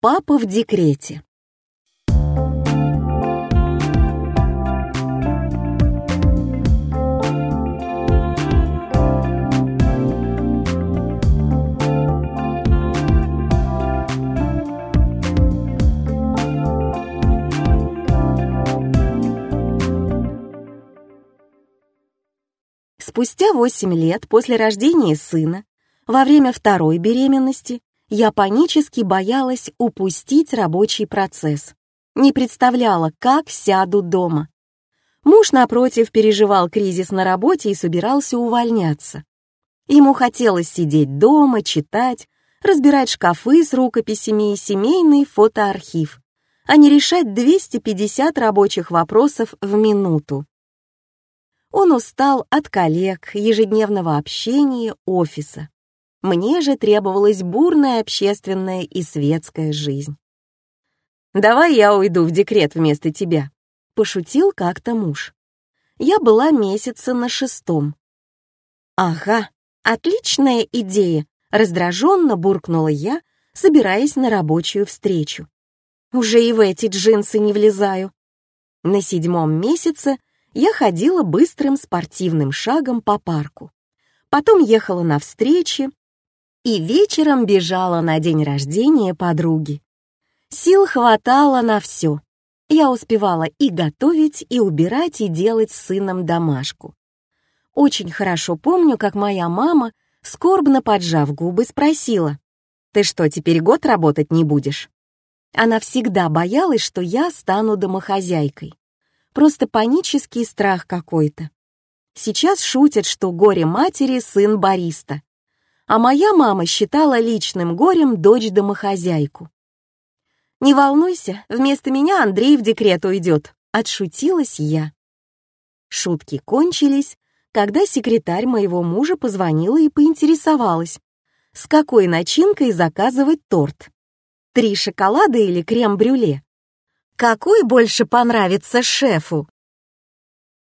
Папа в декрете. Спустя 8 лет после рождения сына, во время второй беременности, я панически боялась упустить рабочий процесс. Не представляла, как сяду дома. Муж, напротив, переживал кризис на работе и собирался увольняться. Ему хотелось сидеть дома, читать, разбирать шкафы с рукописями и семейный фотоархив, а не решать 250 рабочих вопросов в минуту. Он устал от коллег, ежедневного общения, офиса. Мне же требовалась бурная общественная и светская жизнь. «Давай я уйду в декрет вместо тебя», — пошутил как-то муж. Я была месяца на шестом. «Ага, отличная идея», — раздраженно буркнула я, собираясь на рабочую встречу. «Уже и в эти джинсы не влезаю». На седьмом месяце я ходила быстрым спортивным шагом по парку. Потом ехала на встречи, и вечером бежала на день рождения подруги. Сил хватало на все. Я успевала и готовить, и убирать, и делать с сыном домашку. Очень хорошо помню, как моя мама, скорбно поджав губы, спросила, «Ты что, теперь год работать не будешь?» Она всегда боялась, что я стану домохозяйкой. Просто панический страх какой-то. Сейчас шутят, что горе матери — сын бариста а моя мама считала личным горем дочь-домохозяйку. «Не волнуйся, вместо меня Андрей в декрет уйдет», — отшутилась я. Шутки кончились, когда секретарь моего мужа позвонила и поинтересовалась, с какой начинкой заказывать торт. Три шоколада или крем-брюле? Какой больше понравится шефу?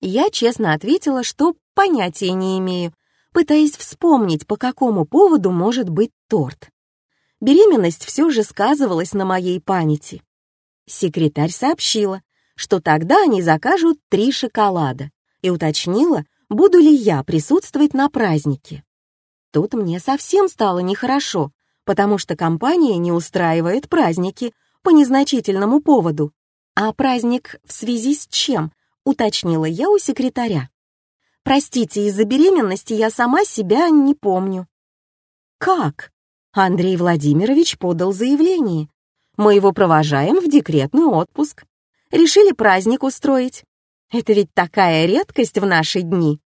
Я честно ответила, что понятия не имею, пытаясь вспомнить, по какому поводу может быть торт. Беременность все же сказывалась на моей памяти. Секретарь сообщила, что тогда они закажут три шоколада, и уточнила, буду ли я присутствовать на празднике. Тут мне совсем стало нехорошо, потому что компания не устраивает праздники по незначительному поводу. А праздник в связи с чем, уточнила я у секретаря. Простите, из-за беременности я сама себя не помню». «Как?» Андрей Владимирович подал заявление. «Мы его провожаем в декретный отпуск. Решили праздник устроить. Это ведь такая редкость в наши дни».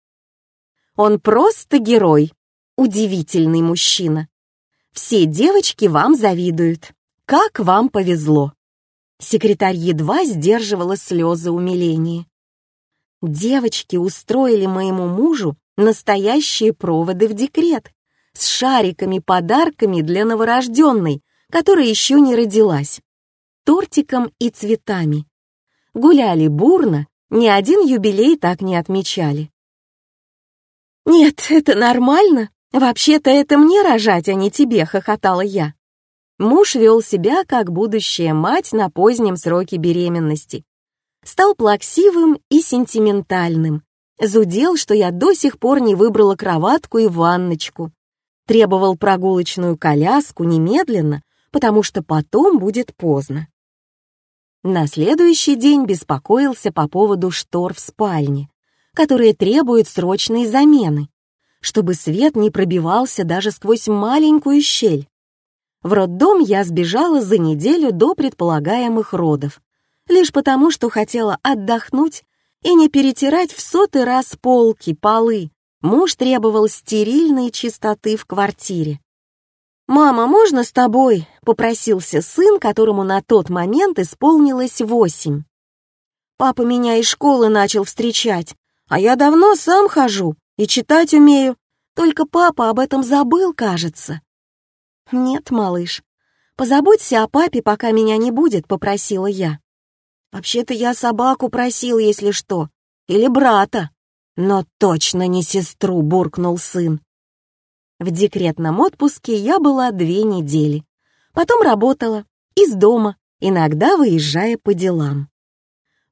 «Он просто герой, удивительный мужчина. Все девочки вам завидуют. Как вам повезло!» Секретарь едва сдерживала слезы умиления. Девочки устроили моему мужу настоящие проводы в декрет с шариками-подарками для новорожденной, которая еще не родилась, тортиком и цветами. Гуляли бурно, ни один юбилей так не отмечали. «Нет, это нормально. Вообще-то это мне рожать, а не тебе», — хохотала я. Муж вел себя как будущая мать на позднем сроке беременности стал плаксивым и сентиментальным. Зудел, что я до сих пор не выбрала кроватку и ванночку. Требовал прогулочную коляску немедленно, потому что потом будет поздно. На следующий день беспокоился по поводу штор в спальне, которые требуют срочной замены, чтобы свет не пробивался даже сквозь маленькую щель. В роддом я сбежала за неделю до предполагаемых родов, лишь потому, что хотела отдохнуть и не перетирать в сотый раз полки, полы. Муж требовал стерильной чистоты в квартире. «Мама, можно с тобой?» — попросился сын, которому на тот момент исполнилось восемь. «Папа меня из школы начал встречать, а я давно сам хожу и читать умею, только папа об этом забыл, кажется». «Нет, малыш, позаботься о папе, пока меня не будет», — попросила я. Вообще-то я собаку просил, если что. Или брата. Но точно не сестру, буркнул сын. В декретном отпуске я была две недели. Потом работала из дома, иногда выезжая по делам.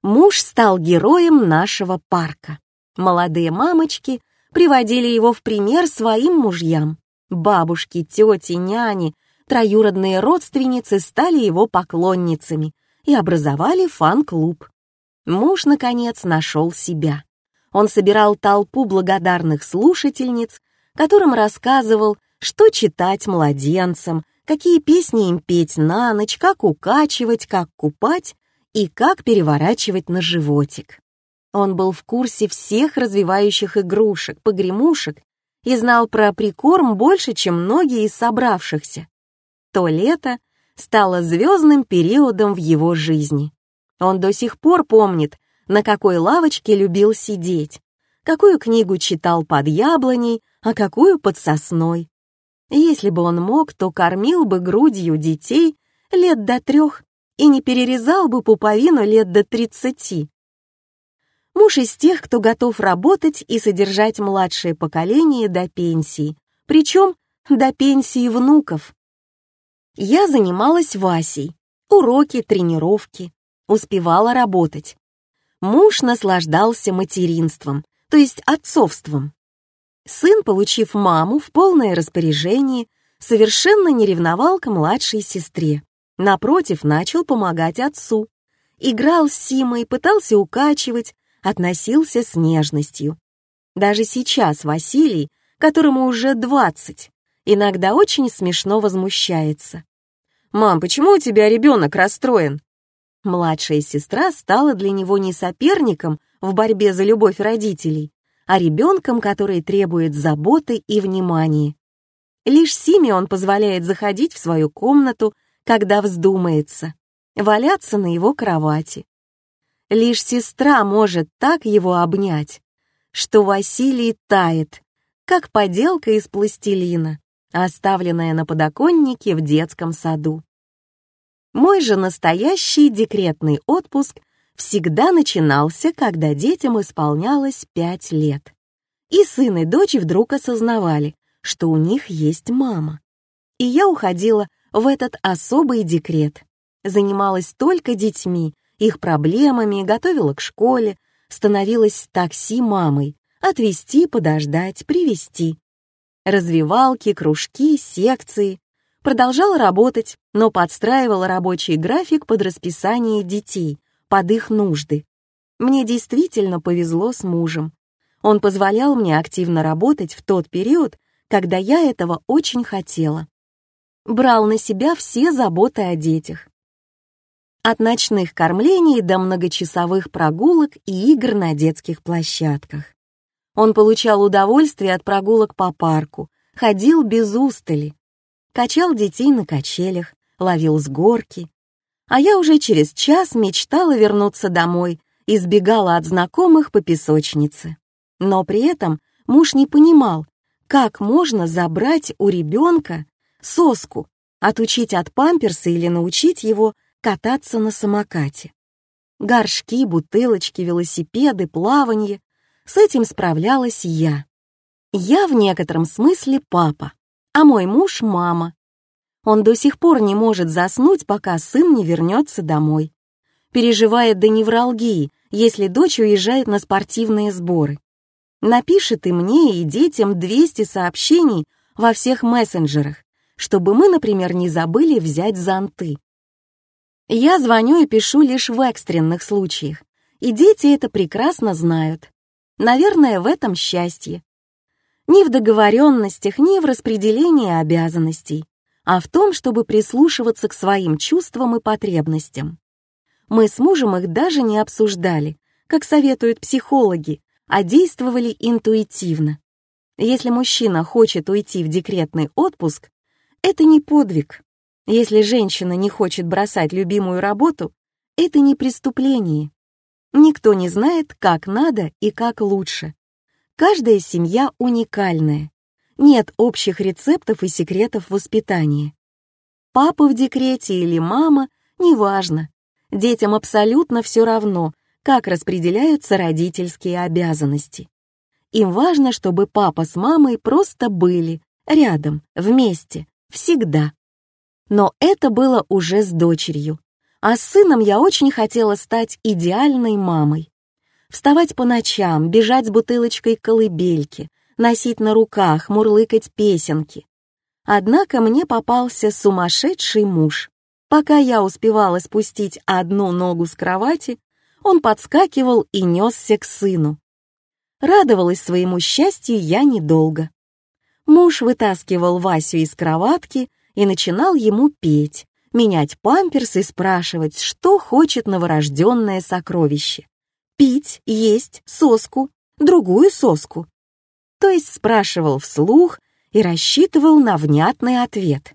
Муж стал героем нашего парка. Молодые мамочки приводили его в пример своим мужьям. Бабушки, тети, няни, троюродные родственницы стали его поклонницами и образовали фан-клуб. Муж, наконец, нашел себя. Он собирал толпу благодарных слушательниц, которым рассказывал, что читать младенцам, какие песни им петь на ночь, как укачивать, как купать и как переворачивать на животик. Он был в курсе всех развивающих игрушек, погремушек и знал про прикорм больше, чем многие из собравшихся. То лето стало звездным периодом в его жизни. Он до сих пор помнит, на какой лавочке любил сидеть, какую книгу читал под яблоней, а какую под сосной. Если бы он мог, то кормил бы грудью детей лет до трех и не перерезал бы пуповину лет до тридцати. Муж из тех, кто готов работать и содержать младшее поколение до пенсии, причем до пенсии внуков. Я занималась Васей, уроки, тренировки, успевала работать. Муж наслаждался материнством, то есть отцовством. Сын, получив маму в полное распоряжение, совершенно не ревновал к младшей сестре. Напротив, начал помогать отцу. Играл с Симой, пытался укачивать, относился с нежностью. Даже сейчас Василий, которому уже двадцать, иногда очень смешно возмущается. «Мам, почему у тебя ребенок расстроен?» Младшая сестра стала для него не соперником в борьбе за любовь родителей, а ребенком, который требует заботы и внимания. Лишь Симе он позволяет заходить в свою комнату, когда вздумается, валяться на его кровати. Лишь сестра может так его обнять, что Василий тает, как поделка из пластилина, оставленная на подоконнике в детском саду. Мой же настоящий декретный отпуск всегда начинался, когда детям исполнялось пять лет. И сын и дочь вдруг осознавали, что у них есть мама. И я уходила в этот особый декрет. Занималась только детьми, их проблемами, готовила к школе, становилась такси мамой, отвезти, подождать, привезти. Развивалки, кружки, секции. Продолжала работать, но подстраивала рабочий график под расписание детей, под их нужды. Мне действительно повезло с мужем. Он позволял мне активно работать в тот период, когда я этого очень хотела. Брал на себя все заботы о детях. От ночных кормлений до многочасовых прогулок и игр на детских площадках. Он получал удовольствие от прогулок по парку, ходил без устали, качал детей на качелях, ловил с горки, а я уже через час мечтала вернуться домой и сбегала от знакомых по песочнице. Но при этом муж не понимал, как можно забрать у ребенка соску, отучить от памперса или научить его кататься на самокате. Горшки, бутылочки, велосипеды, плавание — с этим справлялась я. Я в некотором смысле папа, а мой муж — мама, он до сих пор не может заснуть, пока сын не вернется домой. Переживает до невралгии, если дочь уезжает на спортивные сборы. Напишет и мне, и детям 200 сообщений во всех мессенджерах, чтобы мы, например, не забыли взять зонты. Я звоню и пишу лишь в экстренных случаях, и дети это прекрасно знают. Наверное, в этом счастье. Ни в договоренностях, ни в распределении обязанностей а в том, чтобы прислушиваться к своим чувствам и потребностям. Мы с мужем их даже не обсуждали, как советуют психологи, а действовали интуитивно. Если мужчина хочет уйти в декретный отпуск, это не подвиг. Если женщина не хочет бросать любимую работу, это не преступление. Никто не знает, как надо и как лучше. Каждая семья уникальная. Нет общих рецептов и секретов воспитания. Папа в декрете или мама — неважно. Детям абсолютно все равно, как распределяются родительские обязанности. Им важно, чтобы папа с мамой просто были, рядом, вместе, всегда. Но это было уже с дочерью. А с сыном я очень хотела стать идеальной мамой. Вставать по ночам, бежать с бутылочкой колыбельки, носить на руках, мурлыкать песенки. Однако мне попался сумасшедший муж. Пока я успевала спустить одну ногу с кровати, он подскакивал и несся к сыну. Радовалась своему счастью я недолго. Муж вытаскивал Васю из кроватки и начинал ему петь, менять памперс и спрашивать, что хочет новорожденное сокровище. Пить, есть, соску, другую соску. То есть спрашивал вслух и рассчитывал на внятный ответ.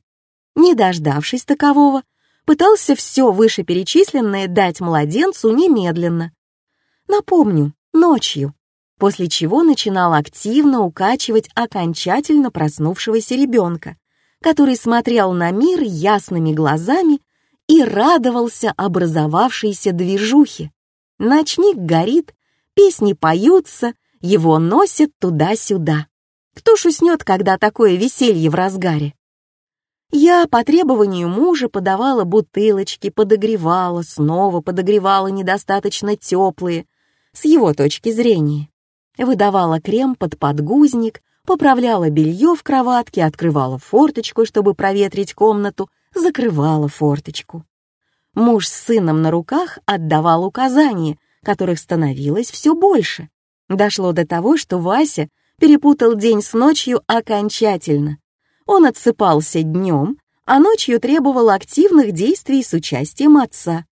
Не дождавшись такового, пытался все вышеперечисленное дать младенцу немедленно. Напомню, ночью, после чего начинал активно укачивать окончательно проснувшегося ребенка, который смотрел на мир ясными глазами и радовался образовавшейся движухе. Ночник горит, песни поются, его носят туда-сюда. Кто ж уснет, когда такое веселье в разгаре? Я по требованию мужа подавала бутылочки, подогревала, снова подогревала недостаточно теплые, с его точки зрения. Выдавала крем под подгузник, поправляла белье в кроватке, открывала форточку, чтобы проветрить комнату, закрывала форточку. Муж с сыном на руках отдавал указания, которых становилось все больше. Дошло до того, что Вася перепутал день с ночью окончательно. Он отсыпался днем, а ночью требовал активных действий с участием отца.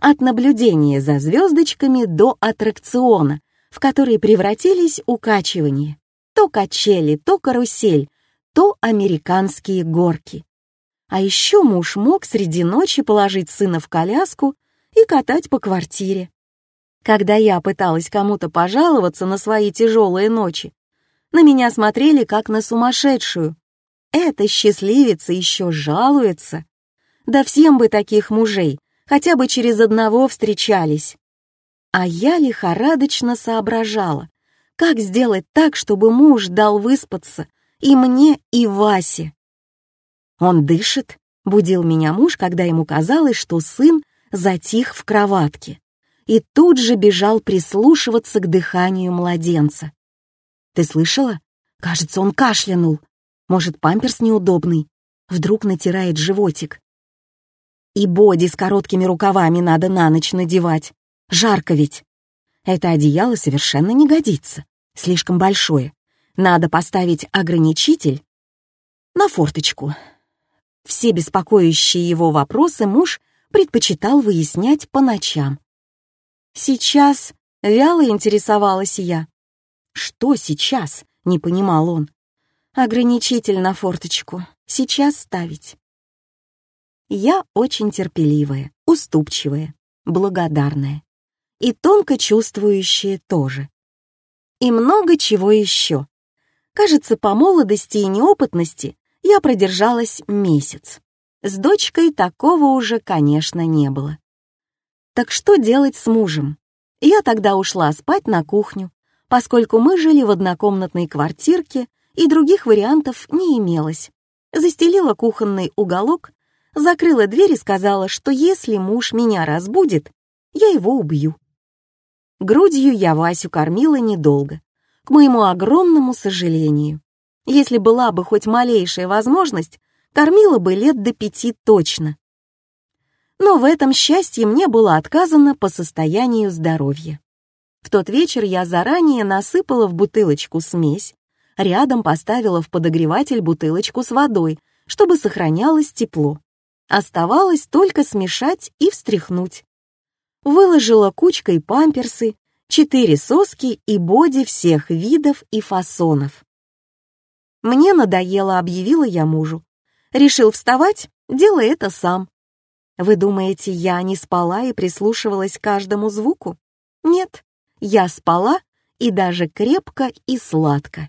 От наблюдения за звездочками до аттракциона, в который превратились укачивания. То качели, то карусель, то американские горки. А еще муж мог среди ночи положить сына в коляску и катать по квартире. Когда я пыталась кому-то пожаловаться на свои тяжелые ночи, на меня смотрели как на сумасшедшую. Эта счастливица еще жалуется. Да всем бы таких мужей, хотя бы через одного встречались. А я лихорадочно соображала, как сделать так, чтобы муж дал выспаться и мне, и Васе. «Он дышит», — будил меня муж, когда ему казалось, что сын затих в кроватке, и тут же бежал прислушиваться к дыханию младенца. «Ты слышала? Кажется, он кашлянул. Может, памперс неудобный? Вдруг натирает животик. И боди с короткими рукавами надо на ночь надевать. Жарко ведь. Это одеяло совершенно не годится. Слишком большое. Надо поставить ограничитель на форточку, все беспокоящие его вопросы муж предпочитал выяснять по ночам. Сейчас вяло интересовалась я. Что сейчас? Не понимал он. Ограничитель на форточку. Сейчас ставить. Я очень терпеливая, уступчивая, благодарная. И тонко чувствующая тоже. И много чего еще. Кажется, по молодости и неопытности я продержалась месяц. С дочкой такого уже, конечно, не было. Так что делать с мужем? Я тогда ушла спать на кухню, поскольку мы жили в однокомнатной квартирке и других вариантов не имелось. Застелила кухонный уголок, закрыла дверь и сказала, что если муж меня разбудит, я его убью. Грудью я Васю кормила недолго, к моему огромному сожалению. Если была бы хоть малейшая возможность, кормила бы лет до пяти точно. Но в этом счастье мне было отказано по состоянию здоровья. В тот вечер я заранее насыпала в бутылочку смесь, рядом поставила в подогреватель бутылочку с водой, чтобы сохранялось тепло. Оставалось только смешать и встряхнуть. Выложила кучкой памперсы, четыре соски и боди всех видов и фасонов. Мне надоело, объявила я мужу. Решил вставать, делай это сам. Вы думаете, я не спала и прислушивалась к каждому звуку? Нет, я спала и даже крепко и сладко.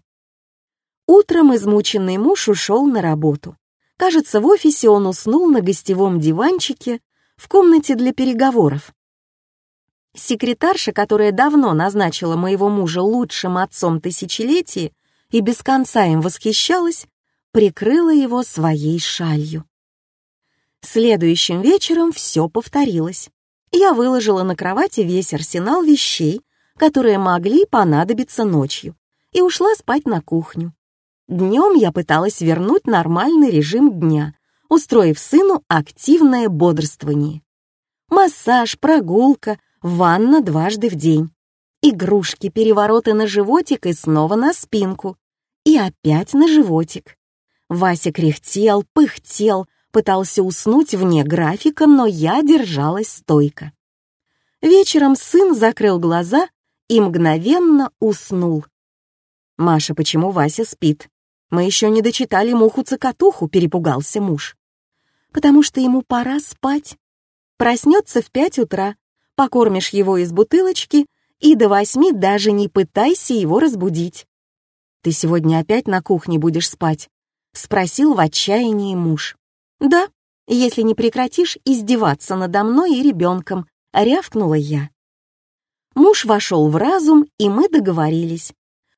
Утром измученный муж ушел на работу. Кажется, в офисе он уснул на гостевом диванчике в комнате для переговоров. Секретарша, которая давно назначила моего мужа лучшим отцом тысячелетия, и без конца им восхищалась, прикрыла его своей шалью. Следующим вечером все повторилось. Я выложила на кровати весь арсенал вещей, которые могли понадобиться ночью, и ушла спать на кухню. Днем я пыталась вернуть нормальный режим дня, устроив сыну активное бодрствование. Массаж, прогулка, ванна дважды в день. Игрушки, перевороты на животик и снова на спинку. И опять на животик. Вася кряхтел, пыхтел, пытался уснуть вне графика, но я держалась стойко. Вечером сын закрыл глаза и мгновенно уснул. «Маша, почему Вася спит? Мы еще не дочитали муху-цокотуху», — перепугался муж. «Потому что ему пора спать. Проснется в пять утра, покормишь его из бутылочки и до восьми даже не пытайся его разбудить. Ты сегодня опять на кухне будешь спать?» — спросил в отчаянии муж. «Да, если не прекратишь издеваться надо мной и ребенком», — рявкнула я. Муж вошел в разум, и мы договорились.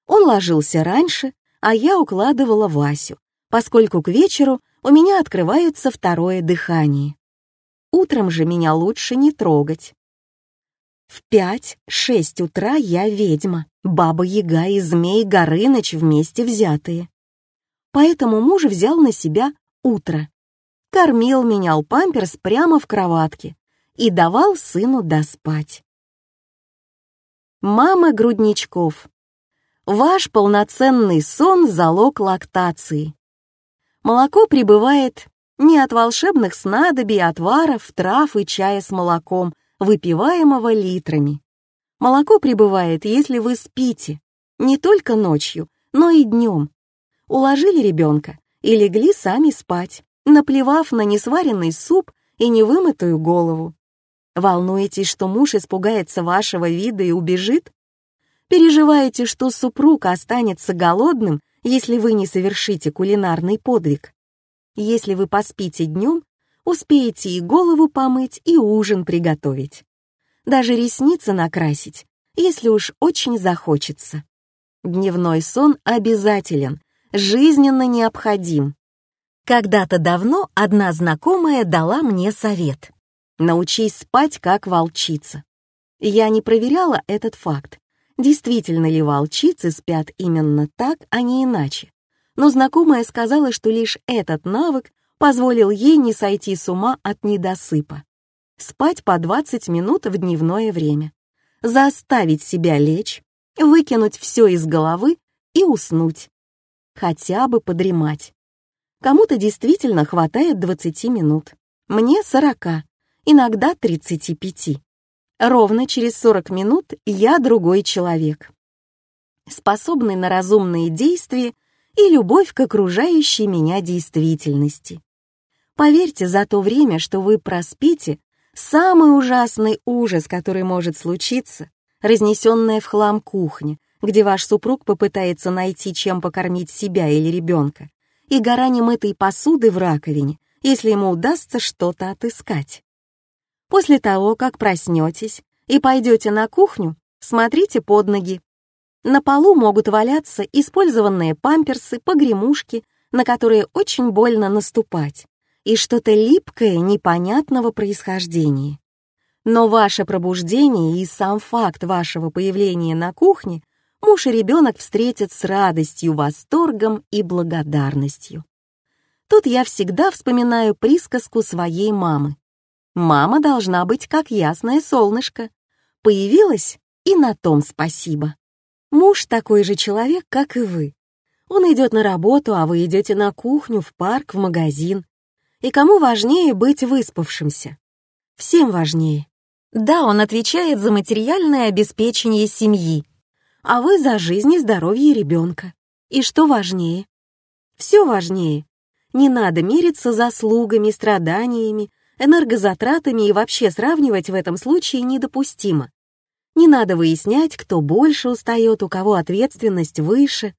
Он ложился раньше, а я укладывала Васю, поскольку к вечеру у меня открывается второе дыхание. Утром же меня лучше не трогать. В пять-шесть утра я ведьма, баба-яга и змей Горыныч вместе взятые. Поэтому муж взял на себя утро кормил, менял памперс прямо в кроватке и давал сыну доспать. Мама грудничков. Ваш полноценный сон — залог лактации. Молоко прибывает не от волшебных снадобий, отваров, трав и чая с молоком, выпиваемого литрами. Молоко прибывает, если вы спите, не только ночью, но и днем. Уложили ребенка и легли сами спать наплевав на несваренный суп и невымытую голову. Волнуетесь, что муж испугается вашего вида и убежит? Переживаете, что супруг останется голодным, если вы не совершите кулинарный подвиг? Если вы поспите днем, успеете и голову помыть, и ужин приготовить. Даже ресницы накрасить, если уж очень захочется. Дневной сон обязателен, жизненно необходим. Когда-то давно одна знакомая дала мне совет. Научись спать, как волчица. Я не проверяла этот факт. Действительно ли волчицы спят именно так, а не иначе? Но знакомая сказала, что лишь этот навык позволил ей не сойти с ума от недосыпа. Спать по 20 минут в дневное время. Заставить себя лечь, выкинуть все из головы и уснуть. Хотя бы подремать. Кому-то действительно хватает 20 минут. Мне 40, иногда 35. Ровно через 40 минут я другой человек. Способный на разумные действия и любовь к окружающей меня действительности. Поверьте, за то время, что вы проспите, самый ужасный ужас, который может случиться, разнесенная в хлам кухня, где ваш супруг попытается найти, чем покормить себя или ребенка, и гора немытой посуды в раковине, если ему удастся что-то отыскать. После того, как проснетесь и пойдете на кухню, смотрите под ноги. На полу могут валяться использованные памперсы, погремушки, на которые очень больно наступать, и что-то липкое непонятного происхождения. Но ваше пробуждение и сам факт вашего появления на кухне муж и ребенок встретят с радостью, восторгом и благодарностью. Тут я всегда вспоминаю присказку своей мамы. Мама должна быть как ясное солнышко. Появилась, и на том спасибо. Муж такой же человек, как и вы. Он идет на работу, а вы идете на кухню, в парк, в магазин. И кому важнее быть выспавшимся? Всем важнее. Да, он отвечает за материальное обеспечение семьи, а вы за жизнь и здоровье ребенка. И что важнее? Все важнее. Не надо мериться заслугами, страданиями, энергозатратами и вообще сравнивать в этом случае недопустимо. Не надо выяснять, кто больше устает, у кого ответственность выше.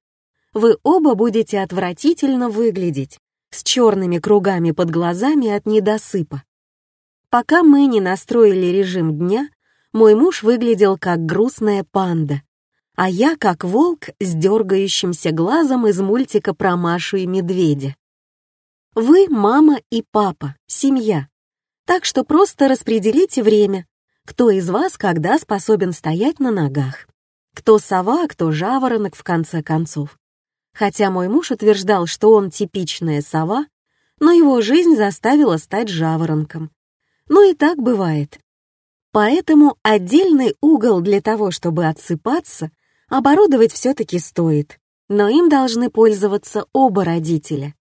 Вы оба будете отвратительно выглядеть, с черными кругами под глазами от недосыпа. Пока мы не настроили режим дня, мой муж выглядел как грустная панда, а я как волк с дергающимся глазом из мультика про Машу и медведя. Вы мама и папа, семья. Так что просто распределите время, кто из вас когда способен стоять на ногах. Кто сова, кто жаворонок, в конце концов. Хотя мой муж утверждал, что он типичная сова, но его жизнь заставила стать жаворонком. Ну и так бывает. Поэтому отдельный угол для того, чтобы отсыпаться, оборудовать все-таки стоит, но им должны пользоваться оба родителя.